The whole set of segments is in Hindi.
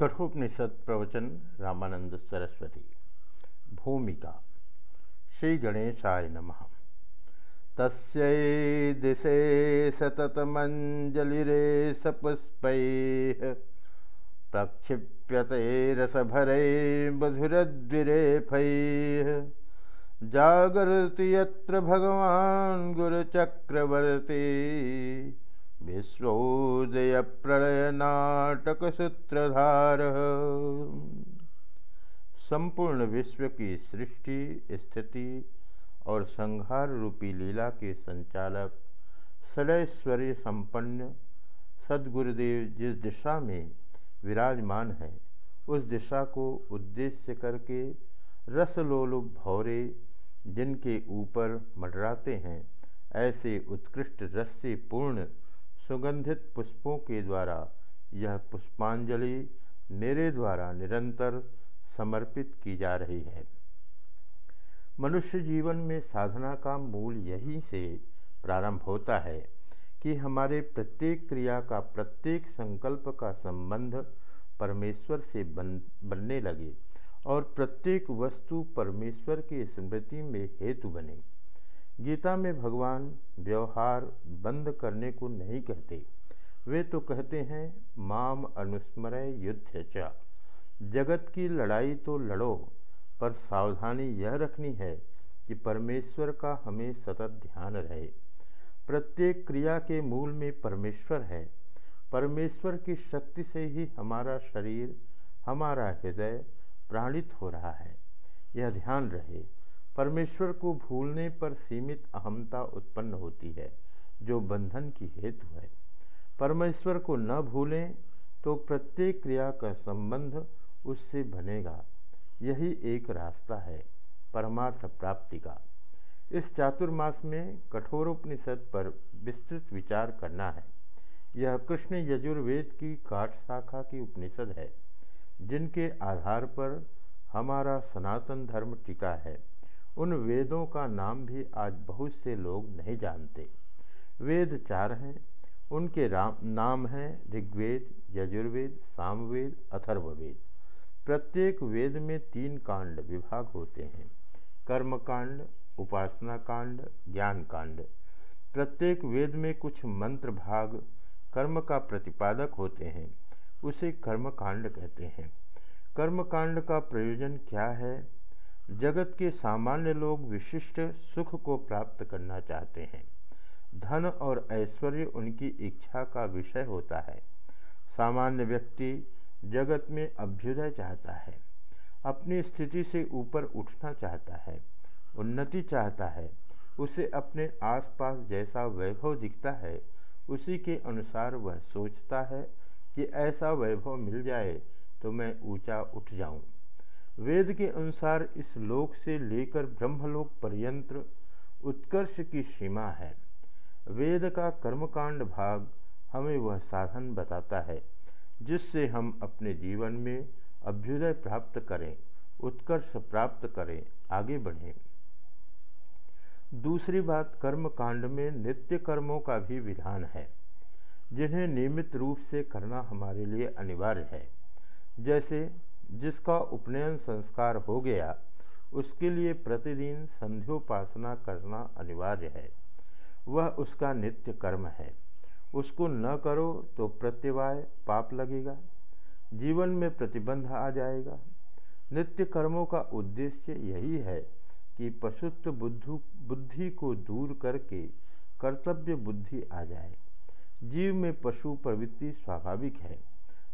कठोपनिषद प्रवचन रामानंद सरस्वती। भूमिका। श्री गणेशाय नमः। तस्यै दिशे सततमञ्जलिरे सपुष्पैः प्रक्षिप्यते रसभरैर्मधुरद्विरेफैः जागरति यत्र भगवान् गुरुचक्रवर्ती। विश्वोदय प्रलय नाटक सूत्रधार संपूर्ण विश्व की सृष्टि, स्थिति और संहार रूपी लीला के संचालक सदैश्वर्य संपन्न सदगुरुदेव जिस दिशा में विराजमान है, उस दिशा को उद्देश्य करके रसलोलुप भौरे जिनके ऊपर मडराते हैं, ऐसे उत्कृष्ट रस से पूर्ण सुगंधित पुष्पों के द्वारा यह पुष्पांजलि मेरे द्वारा निरंतर समर्पित की जा रही है। मनुष्य जीवन में साधना का मूल यही से प्रारंभ होता है कि हमारे प्रत्येक क्रिया का प्रत्येक संकल्प का संबंध परमेश्वर से बन, बनने लगे और प्रत्येक वस्तु परमेश्वर की स्मृति में हेतु बने। गीता में भगवान व्यवहार बंद करने को नहीं कहते। वे तो कहते हैं, माम अनुस्मरय युद्ध च। जगत की लड़ाई तो लड़ो, पर सावधानी यह रखनी है कि परमेश्वर का हमें सतत ध्यान रहे। प्रत्येक क्रिया के मूल में परमेश्वर है। परमेश्वर की शक्ति से ही हमारा शरीर, हमारा हृदय प्राणित हो रहा है। यह ध्यान रहे। परमेश्वर को भूलने पर सीमित अहमता उत्पन्न होती है, जो बंधन की हेतु है। परमेश्वर को न भूलें तो प्रत्येक क्रिया का संबंध उससे बनेगा। यही एक रास्ता है परमार्थ प्राप्ति का। इस चातुर्मास में कठोरोपनिषद पर विस्तृत विचार करना है। यह कृष्ण यजुर्वेद की काठ शाखा की उपनिषद है, जिनके आधार पर हमारा सनातन धर्म टिका है। उन वेदों का नाम भी आज बहुत से लोग नहीं जानते। वेद चार हैं, उनके राम, नाम हैं ऋग्वेद, यजुर्वेद, सामवेद, अथर्ववेद। प्रत्येक वेद में तीन कांड विभाग होते हैं। कर्म कांड उपासना कांड ज्ञान कांड प्रत्येक वेद में कुछ मंत्र भाग कर्म का प्रतिपादक होते हैं, उसे कर्म कांड कहते हैं। कर्म कांड का प्रयोजन क्या है? जगत के सामान्य लोग विशिष्ट सुख को प्राप्त करना चाहते हैं। धन और ऐश्वर्य उनकी इच्छा का विषय होता है। सामान्य व्यक्ति जगत में अभ्युदय चाहता है। अपनी स्थिति से ऊपर उठना चाहता है। उन्नति चाहता है। उसे अपने आसपास जैसा वैभव दिखता है। उसी के अनुसार वह सोचता है कि ऐसा वैभव मिल जाए तो मैं ऊँचा उठ जाऊँ। वेद के अनुसार इस लोक से लेकर ब्रह्मलोक पर्यंत उत्कर्ष की सीमा है। वेद का कर्मकांड भाग हमें वह साधन बताता है, जिससे हम अपने जीवन में अभ्युदय प्राप्त करें, उत्कर्ष प्राप्त करें, आगे बढ़ें। दूसरी बात कर्म कांड में नित्य कर्मों का भी विधान है, जिन्हें नियमित रूप से करना हमारे लिए अनिवार्य है। जैसे जिसका उपनयन संस्कार हो गया, उसके लिए प्रतिदिन संध्योपासना करना अनिवार्य है। वह उसका नित्य कर्म है। उसको न करो तो प्रत्यवाय पाप लगेगा। जीवन में प्रतिबंध आ जाएगा। नित्य कर्मों का उद्देश्य यही है कि पशुत्व बुद्धू, बुद्धि को दूर करके कर्तव्य बुद्धि आ जाए। जीव में पशु प्रवृत्ति स्वाभाविक है।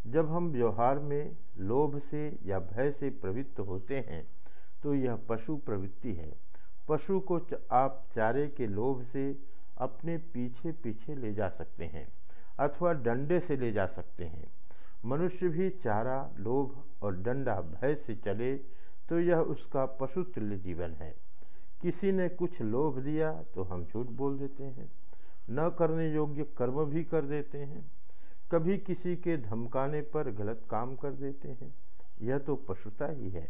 जब हम व्यवहार में लोभ से या भय से प्रवृत्त होते हैं तो यह पशु प्रवृत्ति है। पशु को आप चारे के लोभ से अपने पीछे पीछे ले जा सकते हैं, अथवा डंडे से ले जा सकते हैं। मनुष्य भी चारा, लोभ और डंडा भय से चले तो यह उसका पशु तुल्य जीवन है। किसी ने कुछ लोभ दिया तो हम झूठ बोल देते हैं। न करने योग्य कर्म भी कर देते हैं। कभी किसी के धमकाने पर गलत काम कर देते हैं। यह तो पशुता ही है।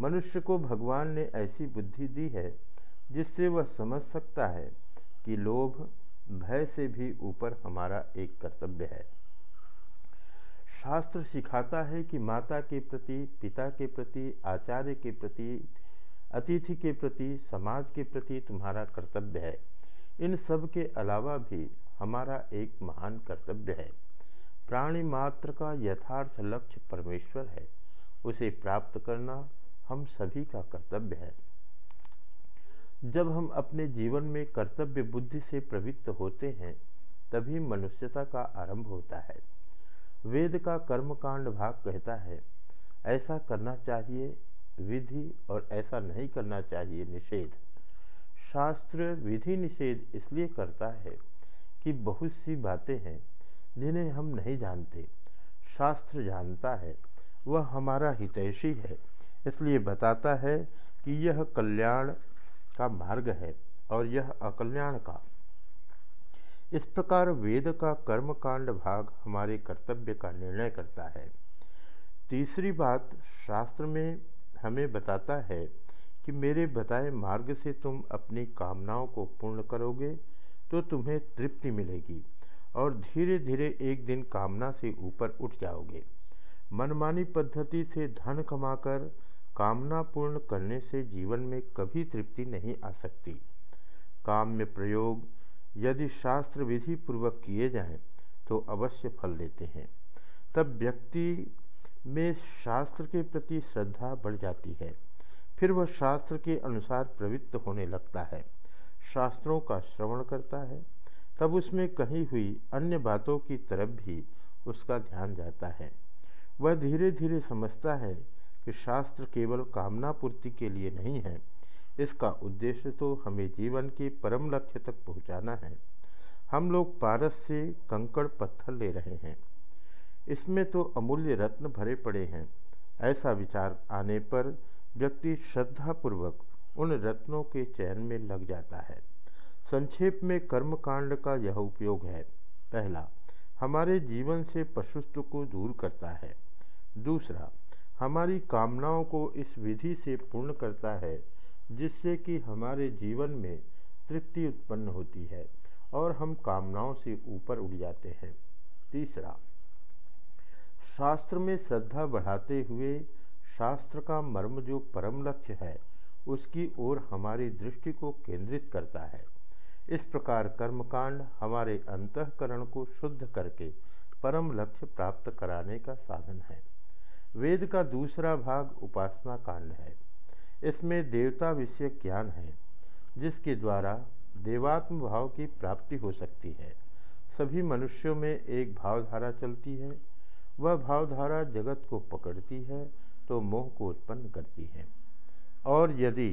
मनुष्य को भगवान ने ऐसी बुद्धि दी है, जिससे वह समझ सकता है कि लोभ, भय से भी ऊपर हमारा एक कर्तव्य है। शास्त्र सिखाता है कि माता के प्रति, पिता के प्रति, आचार्य के प्रति, अतिथि के प्रति, समाज के प्रति तुम्हारा कर्तव्य है। इन सब के अलावा भी हमारा एक महान कर्तव्य है। प्राणी मात्र का यथार्थ लक्ष्य परमेश्वर है। उसे प्राप्त करना हम सभी का कर्तव्य है। जब हम अपने जीवन में कर्तव्य बुद्धि से प्रवृत्त होते हैं, तभी मनुष्यता का आरंभ होता है। वेद का कर्मकांड भाग कहता है, ऐसा करना चाहिए विधि और ऐसा नहीं करना चाहिए निषेध। शास्त्र विधि निषेध इसलिए करता है कि बहुत सी बातें हैं जिन्हें हम नहीं जानते, शास्त्र जानता है, वह हमारा हितैषी है। इसलिए बताता है कि यह कल्याण का मार्ग है और यह अकल्याण का। इस प्रकार वेद का कर्मकांड भाग हमारे कर्तव्य का निर्णय करता है। तीसरी बात शास्त्र में हमें बताता है कि मेरे बताए मार्ग से तुम अपनी कामनाओं को पूर्ण करोगे तो तुम्हें तृप्ति मिलेगी। और धीरे धीरे एक दिन कामना से ऊपर उठ जाओगे। मनमानी पद्धति से धन कमाकर कामना पूर्ण करने से जीवन में कभी तृप्ति नहीं आ सकती। काम में प्रयोग यदि शास्त्र विधि पूर्वक किए जाएँ तो अवश्य फल देते हैं। तब व्यक्ति में शास्त्र के प्रति श्रद्धा बढ़ जाती है। फिर वह शास्त्र के अनुसार प्रवृत्त होने लगता है। शास्त्रों का श्रवण करता है। तब उसमें कही हुई अन्य बातों की तरफ़ भी उसका ध्यान जाता है। वह धीरे धीरे समझता है कि शास्त्र केवल कामना पूर्ति के लिए नहीं है। इसका उद्देश्य तो हमें जीवन के परम लक्ष्य तक पहुंचाना है। हम लोग पारस से कंकड़ पत्थर ले रहे हैं। इसमें तो अमूल्य रत्न भरे पड़े हैं। ऐसा विचार आने पर व्यक्ति श्रद्धापूर्वक उन रत्नों के चयन में लग जाता है। संक्षेप में कर्मकांड का यह उपयोग है। पहला, हमारे जीवन से पशुत्व को दूर करता है। दूसरा, हमारी कामनाओं को इस विधि से पूर्ण करता है, जिससे कि हमारे जीवन में तृप्ति उत्पन्न होती है और हम कामनाओं से ऊपर उड़ जाते हैं। तीसरा, शास्त्र में श्रद्धा बढ़ाते हुए शास्त्र का मर्म जो परम लक्ष्य है, उसकी ओर हमारी दृष्टि को केंद्रित करता है। इस प्रकार कर्मकांड हमारे अंतकरण को शुद्ध करके परम लक्ष्य प्राप्त कराने का साधन है। वेद का दूसरा भाग उपासना कांड है। इसमें देवता विषय ज्ञान है, जिसके द्वारा देवात्म भाव की प्राप्ति हो सकती है। सभी मनुष्यों में एक भावधारा चलती है। वह भावधारा जगत को पकड़ती है तो मोह को उत्पन्न करती है। और यदि